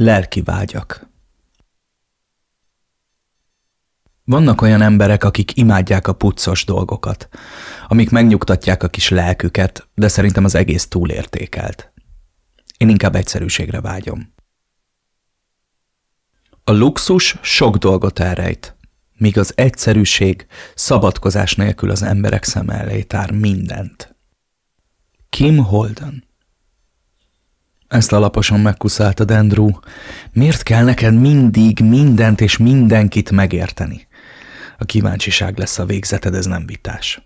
Lelki vágyak Vannak olyan emberek, akik imádják a puccos dolgokat, amik megnyugtatják a kis lelküket, de szerintem az egész túlértékelt. Én inkább egyszerűségre vágyom. A luxus sok dolgot elrejt, míg az egyszerűség szabadkozás nélkül az emberek szem elé tár mindent. Kim Holden ezt alaposan megkuszáltad, Andrew. Miért kell neked mindig mindent és mindenkit megérteni? A kíváncsiság lesz a végzeted, ez nem vitás.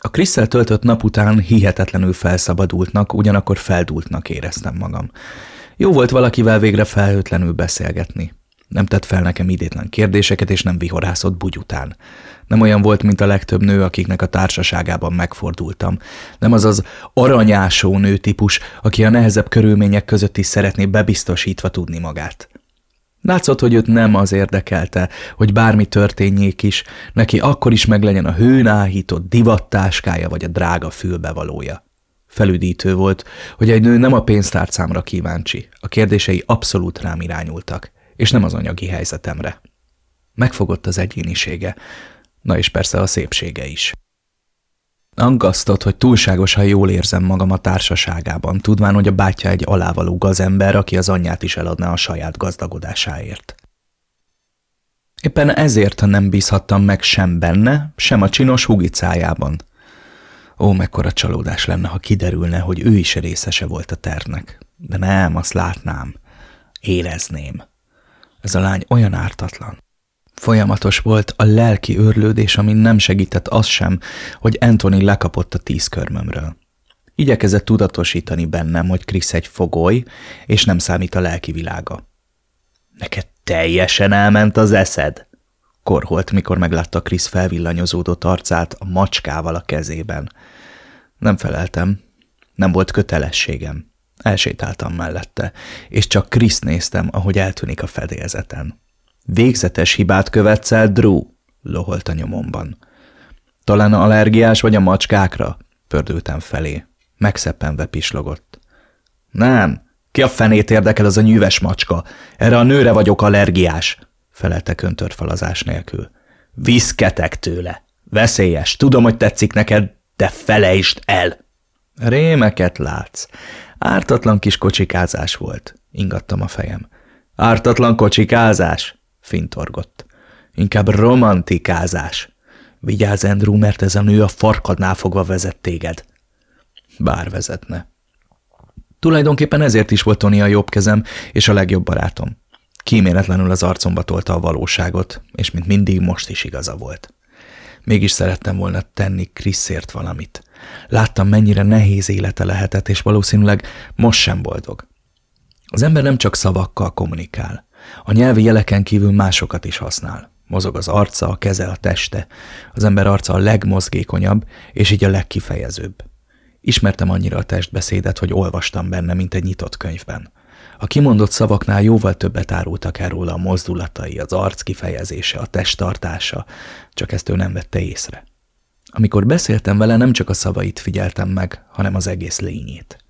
A Krisszel töltött nap után hihetetlenül felszabadultnak, ugyanakkor feldultnak éreztem magam. Jó volt valakivel végre felhőtlenül beszélgetni. Nem tett fel nekem idétlen kérdéseket, és nem vihorászott bugy után. Nem olyan volt, mint a legtöbb nő, akiknek a társaságában megfordultam. Nem az az aranyásó nő típus, aki a nehezebb körülmények között is szeretné bebiztosítva tudni magát. Látszott, hogy őt nem az érdekelte, hogy bármi történjék is, neki akkor is meglegyen a hőn áhított divattáskája vagy a drága fülbevalója. Felüdítő volt, hogy egy nő nem a pénztárcámra kíváncsi, a kérdései abszolút rám irányultak, és nem az anyagi helyzetemre. Megfogott az egyénisége, na és persze a szépsége is. Aggasztott, hogy túlságosan jól érzem magam a társaságában, tudván, hogy a bátyja egy alávaló gazember, aki az anyját is eladná a saját gazdagodásáért. Éppen ezért nem bízhattam meg sem benne, sem a csinos hugicájában. Ó, mekkora csalódás lenne, ha kiderülne, hogy ő is részese volt a tervnek. De nem, azt látnám. Érezném. Ez a lány olyan ártatlan. Folyamatos volt a lelki őrlődés, amin nem segített az sem, hogy Anthony lekapott a tíz körmömről. Igyekezett tudatosítani bennem, hogy Krisz egy fogoly, és nem számít a lelki világa. Neked teljesen elment az eszed? Korholt, mikor meglátta Krisz felvillanyozódott arcát a macskával a kezében. Nem feleltem. Nem volt kötelességem. Elsétáltam mellette, és csak Krisz néztem, ahogy eltűnik a fedélzeten. Végzetes hibát követsz el, Drew, loholt a nyomomban. Talán allergiás vagy a macskákra? Pördültem felé. Megszeppenve pislogott. Nem, ki a fenét érdekel az a nyűves macska? Erre a nőre vagyok allergiás, felelte köntörfalazás nélkül. Viszketek tőle. Veszélyes, tudom, hogy tetszik neked, de felejtsd el! Rémeket látsz. Ártatlan kis kocsikázás volt, ingattam a fejem. Ártatlan kocsikázás? fintorgott. Inkább romantikázás. Vigyázz, Andrew, mert ez a nő a farkadnál fogva vezet téged. Bár vezetne. Tulajdonképpen ezért is volt Tony a jobb kezem és a legjobb barátom. Kíméletlenül az arcomba tolta a valóságot, és mint mindig most is igaza volt. Mégis szerettem volna tenni Kriszért valamit. Láttam, mennyire nehéz élete lehetett, és valószínűleg most sem boldog. Az ember nem csak szavakkal kommunikál. A nyelvi jeleken kívül másokat is használ. Mozog az arca, a keze, a teste. Az ember arca a legmozgékonyabb, és így a legkifejezőbb. Ismertem annyira a testbeszédet, hogy olvastam benne, mint egy nyitott könyvben. A kimondott szavaknál jóval többet árultak el róla a mozdulatai, az arc kifejezése, a testtartása, csak ezt ő nem vette észre. Amikor beszéltem vele, nem csak a szavait figyeltem meg, hanem az egész lényét.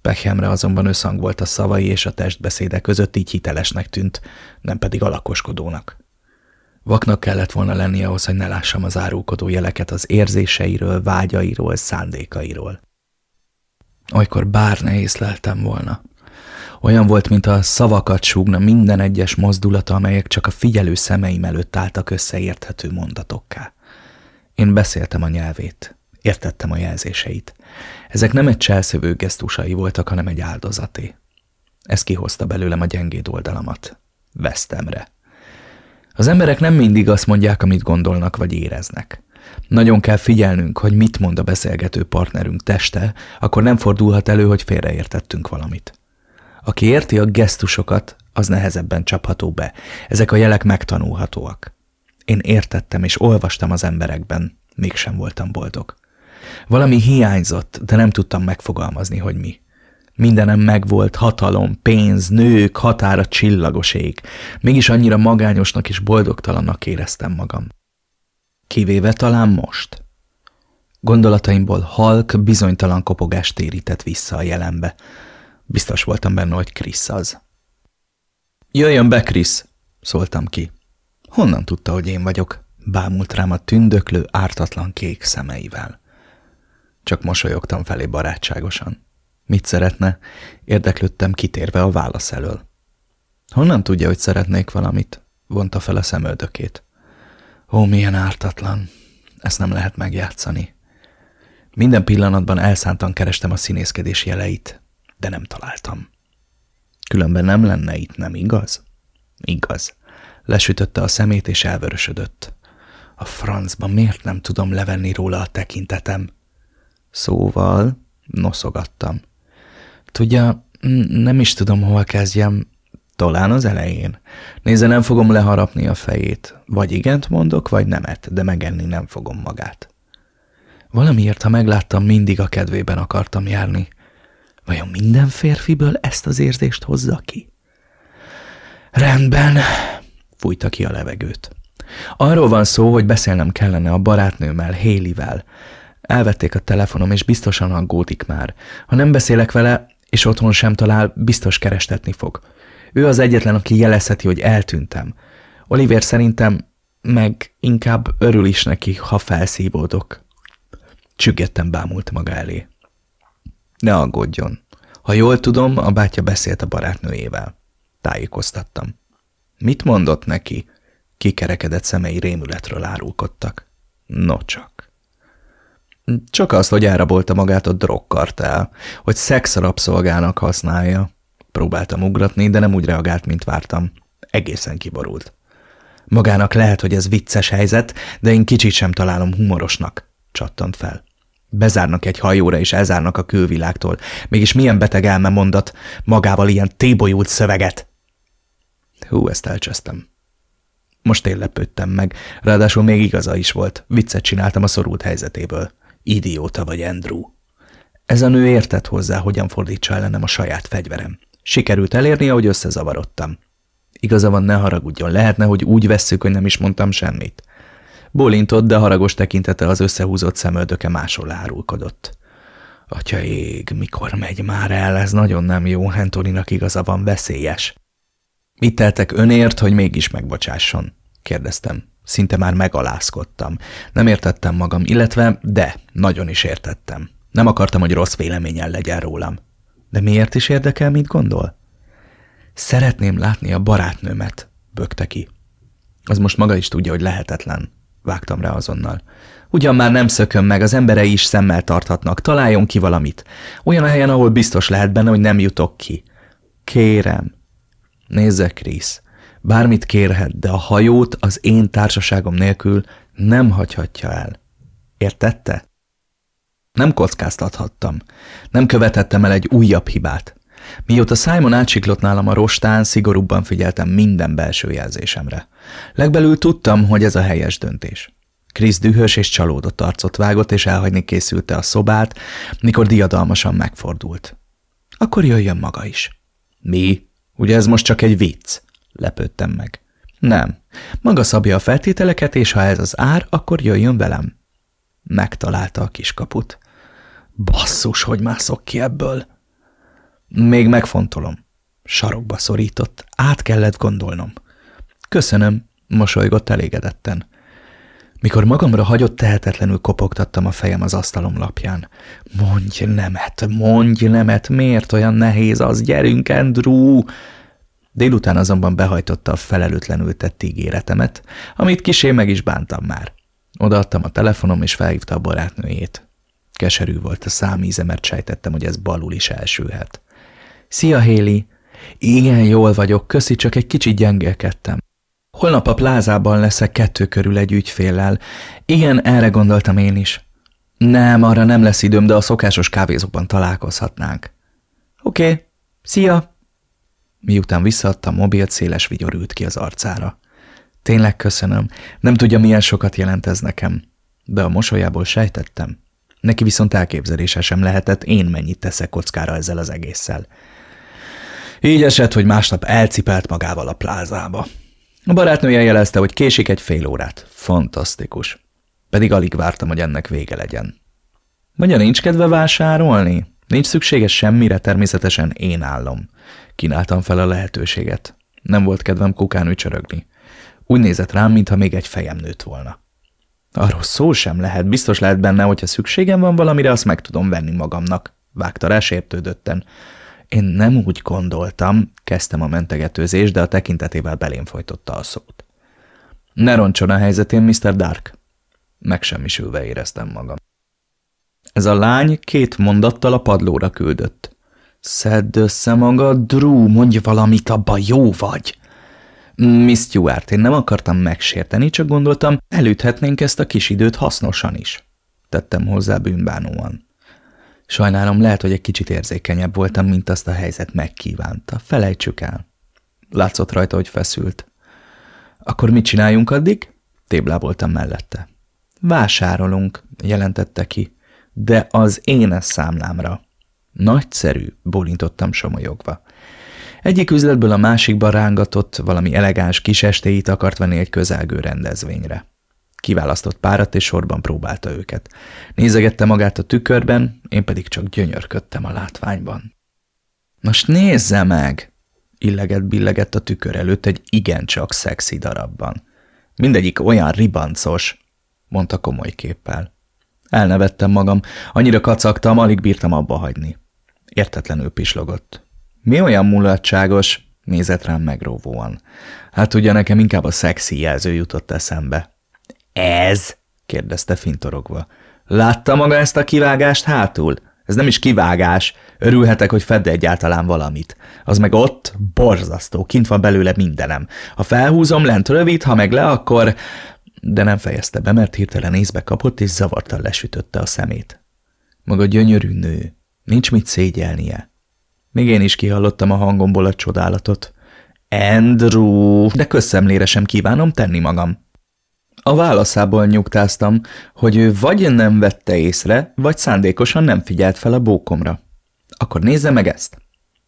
Pechemre azonban összhang volt a szavai és a testbeszéde között, így hitelesnek tűnt, nem pedig alakoskodónak. Vaknak kellett volna lennie ahhoz, hogy ne lássam az árulkodó jeleket az érzéseiről, vágyairól, szándékairól. Olykor bár ne észleltem volna. Olyan volt, mint a szavakat súgna minden egyes mozdulata, amelyek csak a figyelő szemeim előtt álltak összeérthető mondatokká. Én beszéltem a nyelvét, értettem a jelzéseit. Ezek nem egy cselszövő gesztusai voltak, hanem egy áldozaté. Ez kihozta belőlem a gyengéd oldalamat. Vesztemre. Az emberek nem mindig azt mondják, amit gondolnak vagy éreznek. Nagyon kell figyelnünk, hogy mit mond a beszélgető partnerünk teste, akkor nem fordulhat elő, hogy félreértettünk valamit. Aki érti a gesztusokat, az nehezebben csapható be. Ezek a jelek megtanulhatóak. Én értettem és olvastam az emberekben, mégsem voltam boldog. Valami hiányzott, de nem tudtam megfogalmazni, hogy mi. Mindenem megvolt, hatalom, pénz, nők, határa csillagos ég. Mégis annyira magányosnak és boldogtalannak éreztem magam. Kivéve talán most. Gondolataimból halk, bizonytalan kopogást térített vissza a jelenbe. Biztos voltam benne, hogy Krisz az. Jöjjön be, Krisz, szóltam ki. Honnan tudta, hogy én vagyok? Bámult rám a tündöklő, ártatlan kék szemeivel. Csak mosolyogtam felé barátságosan. Mit szeretne? Érdeklődtem kitérve a válasz elől. Honnan tudja, hogy szeretnék valamit? Vonta fel a szemöldökét. Ó, milyen ártatlan. Ezt nem lehet megjátszani. Minden pillanatban elszántan kerestem a színészkedés jeleit, de nem találtam. Különben nem lenne itt, nem igaz? Igaz. Lesütötte a szemét, és elvörösödött. A francba miért nem tudom levenni róla a tekintetem? Szóval noszogattam. Tudja, nem is tudom, hol kezdjem. Talán az elején. Nézze, nem fogom leharapni a fejét. Vagy igent mondok, vagy nemet, de megenni nem fogom magát. Valamiért, ha megláttam, mindig a kedvében akartam járni. Vajon minden férfiből ezt az érzést hozza ki? Rendben, fújta ki a levegőt. Arról van szó, hogy beszélnem kellene a barátnőmmel, Hélivel. Elvették a telefonom, és biztosan aggódik már. Ha nem beszélek vele, és otthon sem talál, biztos kerestetni fog. Ő az egyetlen, aki jelezheti, hogy eltűntem. Oliver szerintem meg inkább örül is neki, ha felszívódok. Csüggettem bámult maga elé. Ne aggódjon. Ha jól tudom, a bátya beszélt a barátnőjével. Tájékoztattam. Mit mondott neki? Kikerekedett szemei rémületről árulkodtak. No csak. Azt, hogy elrabolta magát a drogkartel, hogy szexrapszolgának használja. Próbáltam ugratni, de nem úgy reagált, mint vártam. Egészen kiborult. Magának lehet, hogy ez vicces helyzet, de én kicsit sem találom humorosnak, csattant fel. Bezárnak egy hajóra, és elzárnak a külvilágtól. Mégis milyen beteg elme mondat magával ilyen tébolyult szöveget. Hú, ezt elcsesztem. Most én lepődtem meg, ráadásul még igaza is volt. Viccet csináltam a szorult helyzetéből. Idióta vagy, Andrew. Ez a nő értett hozzá, hogyan fordítsa ellenem a saját fegyverem. Sikerült elérni, ahogy összezavarodtam. Igaza van, ne haragudjon, lehetne, hogy úgy vesszük, hogy nem is mondtam semmit. Bólintott, de haragos tekintete az összehúzott szemöldöke máshol árulkodott. Atya ég, mikor megy már el, ez nagyon nem jó, Antoninak igaza van, veszélyes. Mit teltek önért, hogy mégis megbocsásson? kérdeztem. Szinte már megalázkodtam. Nem értettem magam, illetve, de, nagyon is értettem. Nem akartam, hogy rossz véleményen legyen rólam. De miért is érdekel, mit gondol? Szeretném látni a barátnőmet, bökte ki. Az most maga is tudja, hogy lehetetlen vágtam rá azonnal. Ugyan már nem szököm meg, az emberei is szemmel tarthatnak, találjon ki valamit. Olyan a helyen, ahol biztos lehet benne, hogy nem jutok ki. Kérem. Nézze, Krisz, bármit kérhet, de a hajót az én társaságom nélkül nem hagyhatja el. Értette? Nem kockáztathattam. Nem követhettem el egy újabb hibát. Mióta Simon átsiklott nálam a rostán, szigorúbban figyeltem minden belső jelzésemre. Legbelül tudtam, hogy ez a helyes döntés. Krisz dühös és csalódott arcot vágott, és elhagyni készülte a szobát, mikor diadalmasan megfordult. Akkor jöjjön maga is. Mi? Ugye ez most csak egy vicc? Lepődtem meg. Nem. Maga szabja a feltételeket, és ha ez az ár, akkor jöjjön velem. Megtalálta a kiskaput. Basszus, hogy mászok ki ebből. Még megfontolom. Sarokba szorított, át kellett gondolnom. Köszönöm, mosolygott elégedetten. Mikor magamra hagyott, tehetetlenül kopogtattam a fejem az asztalom lapján. Mondj nemet, mondj nemet, miért olyan nehéz az, gyerünk, Andrew! Délután azonban behajtotta a felelőtlenül tett ígéretemet, amit kisé meg is bántam már. Odaadtam a telefonom, és felhívta a barátnőjét. Keserű volt a számíze, mert sejtettem, hogy ez balul is elsülhet. Szia, Héli! Igen, jól vagyok, köszi, csak egy kicsit gyengélkedtem. Holnap a plázában leszek kettő körül egy ügyféllel. Igen, erre gondoltam én is. Nem, arra nem lesz időm, de a szokásos kávézóban találkozhatnánk. Oké, okay. szia! Miután visszaadta a mobilt, széles vigyor ült ki az arcára. Tényleg köszönöm. Nem tudja, milyen sokat jelent ez nekem. De a mosolyából sejtettem. Neki viszont elképzelése sem lehetett, én mennyit teszek kockára ezzel az egésszel. Így esett, hogy másnap elcipelt magával a plázába. A barátnője jelezte, hogy késik egy fél órát. Fantasztikus. Pedig alig vártam, hogy ennek vége legyen. Mondja, nincs kedve vásárolni? Nincs szükséges semmire, természetesen én állom. Kínáltam fel a lehetőséget. Nem volt kedvem kukán ücsörögni. Úgy nézett rám, mintha még egy fejem nőtt volna. Arról szó sem lehet, biztos lehet benne, hogyha szükségem van valamire, azt meg tudom venni magamnak. Vágta rá sértődötten. Én nem úgy gondoltam, kezdtem a mentegetőzést, de a tekintetével belém folytotta a szót. Ne roncson a helyzetén, Mr. Dark. Megsemmisülve éreztem magam. Ez a lány két mondattal a padlóra küldött. Szedd össze magad, Drew, mondj valamit, abba jó vagy. Miss Stewart, én nem akartam megsérteni, csak gondoltam, elüthetnénk ezt a kis időt hasznosan is. Tettem hozzá bűnbánóan. Sajnálom, lehet, hogy egy kicsit érzékenyebb voltam, mint azt a helyzet megkívánta. Felejtsük el. Látszott rajta, hogy feszült. Akkor mit csináljunk addig? Tébláboltam mellette. Vásárolunk, jelentette ki, de az én számlámra. Nagyszerű, bólintottam somolyogva. Egyik üzletből a másikba rángatott, valami elegáns kis estéit akart venni egy közelgő rendezvényre. Kiválasztott párat, és sorban próbálta őket. Nézegette magát a tükörben, én pedig csak gyönyörködtem a látványban. Most nézze meg! Illeget billegett a tükör előtt egy igencsak szexi darabban. Mindegyik olyan ribancos, mondta komoly képpel. Elnevettem magam, annyira kacagtam, alig bírtam abba hagyni. Értetlenül pislogott. Mi olyan mulatságos? Nézett rám megróvóan. Hát ugye nekem inkább a szexi jelző jutott eszembe. Ez? kérdezte fintorogva. Látta maga ezt a kivágást hátul? Ez nem is kivágás. Örülhetek, hogy fedd egyáltalán valamit. Az meg ott borzasztó, kint van belőle mindenem. Ha felhúzom, lent rövid, ha meg le, akkor... De nem fejezte be, mert hirtelen észbe kapott, és zavartan lesütötte a szemét. Maga gyönyörű nő. Nincs mit szégyelnie. Még én is kihallottam a hangomból a csodálatot. Andrew, de közszemlére sem kívánom tenni magam. A válaszából nyugtáztam, hogy ő vagy nem vette észre, vagy szándékosan nem figyelt fel a bókomra. Akkor nézze meg ezt!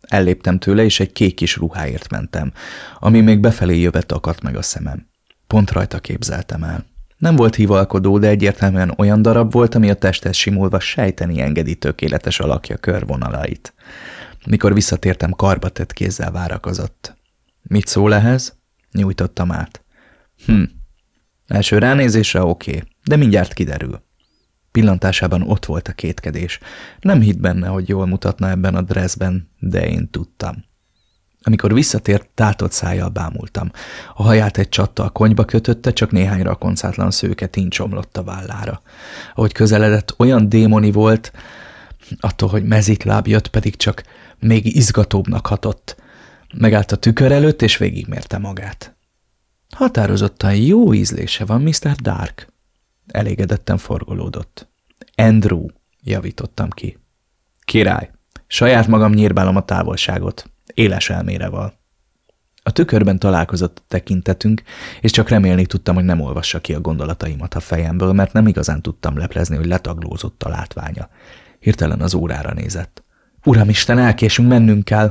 Elléptem tőle, és egy kék kis ruháért mentem, ami még befelé jövet akadt meg a szemem. Pont rajta képzeltem el. Nem volt hivalkodó, de egyértelműen olyan darab volt, ami a testhez simulva sejteni engedi tökéletes alakja körvonalait. Mikor visszatértem, karba tett kézzel várakozott. Mit szól ehhez? Nyújtottam át. Hm. Első ránézésre oké, okay, de mindjárt kiderül. Pillantásában ott volt a kétkedés. Nem hitt benne, hogy jól mutatna ebben a dressben, de én tudtam. Amikor visszatért, tátott szájjal bámultam. A haját egy csattal konyba kötötte, csak néhány rakoncátlan szőke tincsomlott a vállára. Ahogy közeledett, olyan démoni volt, attól, hogy mezitláb jött, pedig csak még izgatóbbnak hatott. Megállt a tükör előtt, és végigmérte magát. Határozottan jó ízlése van, Mr. Dark. Elégedetten forgolódott. Andrew, javítottam ki. Király, saját magam nyírbálom a távolságot. Éles elméreval. A tükörben találkozott a tekintetünk, és csak remélni tudtam, hogy nem olvassa ki a gondolataimat a fejemből, mert nem igazán tudtam leplezni, hogy letaglózott a látványa. Hirtelen az órára nézett. Uramisten, elkésünk, mennünk kell.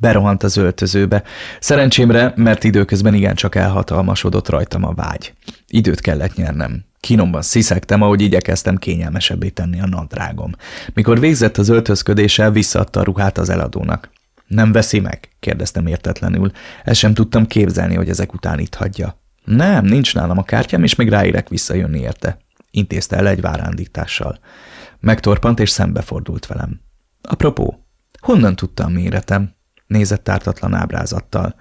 Berohant az öltözőbe. Szerencsémre, mert időközben igencsak elhatalmasodott rajtam a vágy. Időt kellett nyernem. Kínomban sziszegtem, ahogy igyekeztem kényelmesebbé tenni a nadrágom. Mikor végzett az öltözködéssel, visszaadta a ruhát az eladónak. Nem veszi meg? kérdeztem értetlenül. Ezt sem tudtam képzelni, hogy ezek után itt hagyja. Nem, nincs nálam a kártyám, és még ráérek visszajönni érte. Intézte el egy várándítással. Megtorpant és szembefordult velem. Apropó, honnan tudtam méretem? Nézett ártatlan ábrázattal.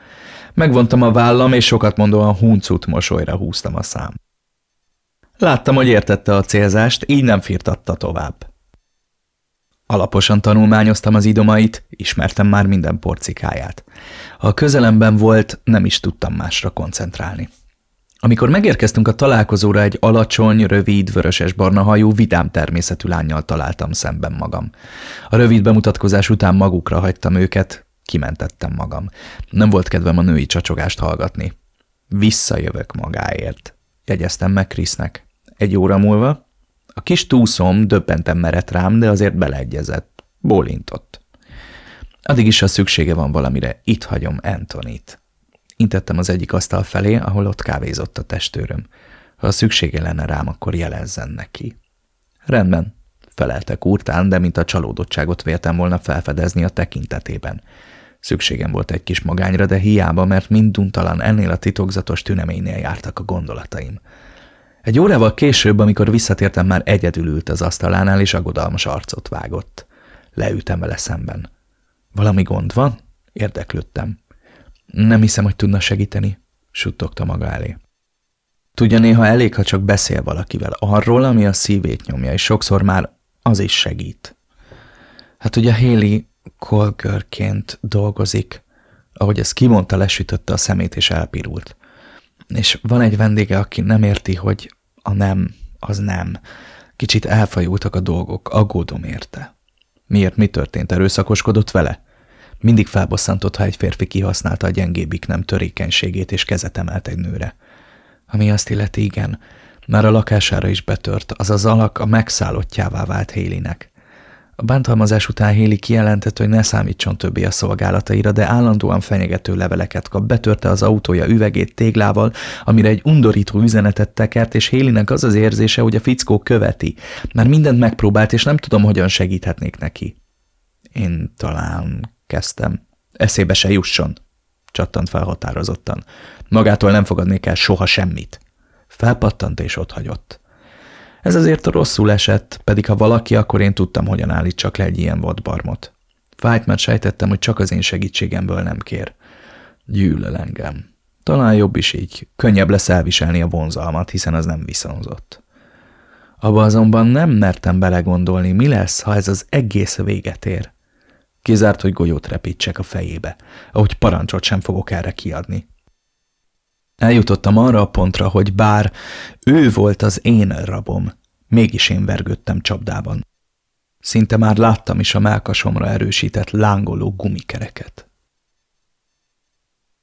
Megvontam a vállam, és sokat mondóan huncut mosolyra húztam a szám. Láttam, hogy értette a célzást, így nem firtatta tovább. Alaposan tanulmányoztam az idomait, ismertem már minden porcikáját. Ha közelemben volt, nem is tudtam másra koncentrálni. Amikor megérkeztünk a találkozóra, egy alacsony, rövid, vöröses-barna hajú, vidám természetű lányjal találtam szemben magam. A rövid bemutatkozás után magukra hagytam őket, kimentettem magam. Nem volt kedvem a női csacsogást hallgatni. Visszajövök magáért, jegyeztem meg Krisznek. Egy óra múlva a kis túszom döbbenten merett rám, de azért beleegyezett. Bólintott. Addig is a szüksége van valamire, itt hagyom Antonit. Intettem az egyik asztal felé, ahol ott kávézott a testőröm. Ha szüksége lenne rám, akkor jelezzen neki. Rendben, feleltek úrtán, de mint a csalódottságot véltem volna felfedezni a tekintetében. Szükségem volt egy kis magányra, de hiába, mert minduntalan ennél a titokzatos tüneménynél jártak a gondolataim. Egy órával később, amikor visszatértem, már egyedül ült az asztalánál, és aggodalmas arcot vágott. Leültem vele szemben. Valami gond van? Érdeklődtem. Nem hiszem, hogy tudna segíteni, suttogta maga elé. Tudja, néha elég, ha csak beszél valakivel arról, ami a szívét nyomja, és sokszor már az is segít. Hát ugye Haley Colgerként dolgozik, ahogy ez kimondta, lesütötte a szemét és elpirult. És van egy vendége, aki nem érti, hogy a nem, az nem. Kicsit elfajultak a dolgok, aggódom érte. Miért mi történt? Erőszakoskodott vele? Mindig felbosszantott, ha egy férfi kihasználta a gyengébbik nem törékenységét és kezet emelt egy nőre. Ami azt illeti, igen, már a lakására is betört, az az alak a megszállottjává vált Hélinek. A bántalmazás után Héli kijelentett, hogy ne számítson többé a szolgálataira, de állandóan fenyegető leveleket kap. Betörte az autója üvegét téglával, amire egy undorító üzenetet tekert, és Hélinek az az érzése, hogy a fickó követi. Már mindent megpróbált, és nem tudom, hogyan segíthetnék neki. Én talán kezdtem. Eszébe se jusson, csattant fel határozottan. Magától nem fogadnék el soha semmit. Felpattant és hagyott. Ez azért rosszul esett, pedig ha valaki, akkor én tudtam, hogyan állítsak le egy ilyen vadbarmot. Fájt, mert sejtettem, hogy csak az én segítségemből nem kér. Gyűlöl engem. Talán jobb is így. Könnyebb lesz elviselni a vonzalmat, hiszen az nem viszonzott. Abba azonban nem mertem belegondolni, mi lesz, ha ez az egész véget ér. Kizárt, hogy golyót repítsek a fejébe, ahogy parancsot sem fogok erre kiadni. Eljutottam arra a pontra, hogy bár ő volt az én rabom, mégis én vergődtem csapdában. Szinte már láttam is a melkasomra erősített lángoló gumikereket.